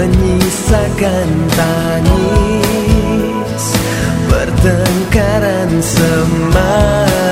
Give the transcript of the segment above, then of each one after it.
menyisakan tangis pertengkaran semangat.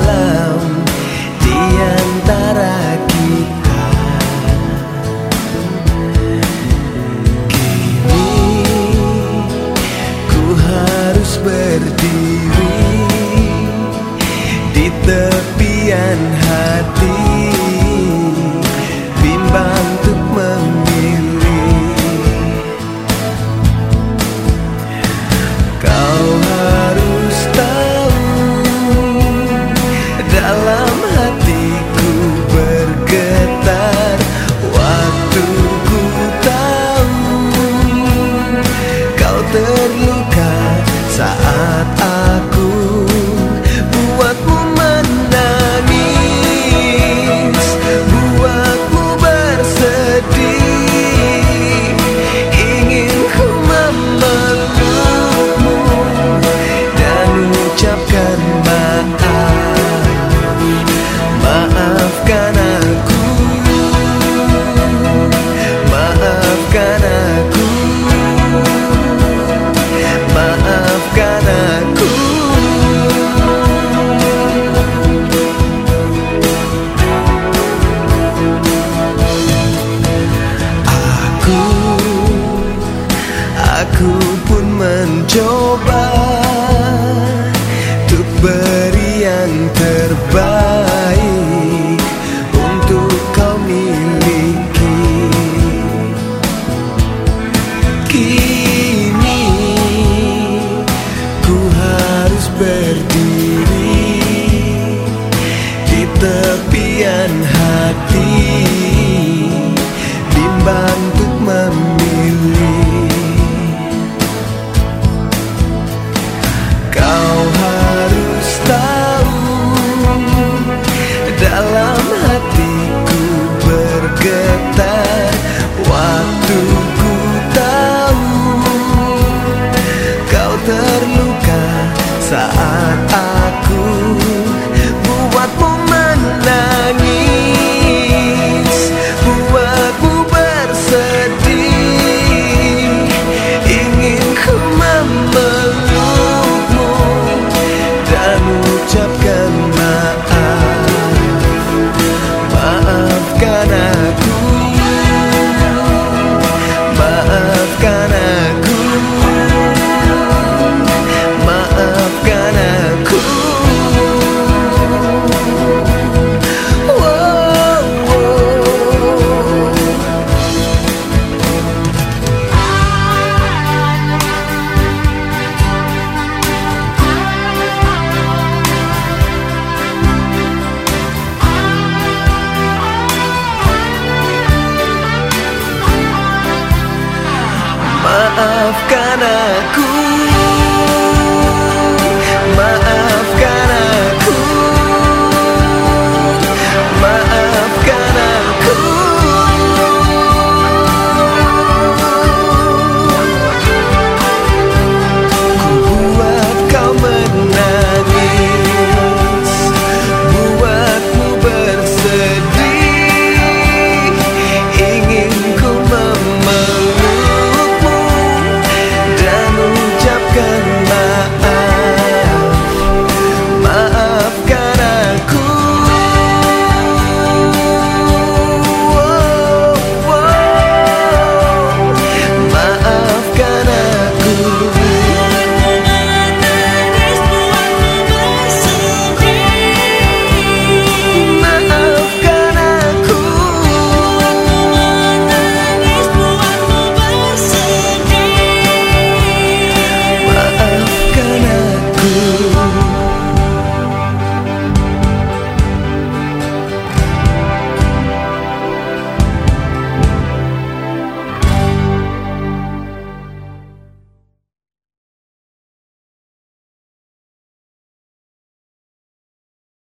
aku pun mencoba Untuk beri yang terbaik Untuk kau miliki. Kini ku harus berdiri Di tepian hati Bimbang terluka saat aku maaf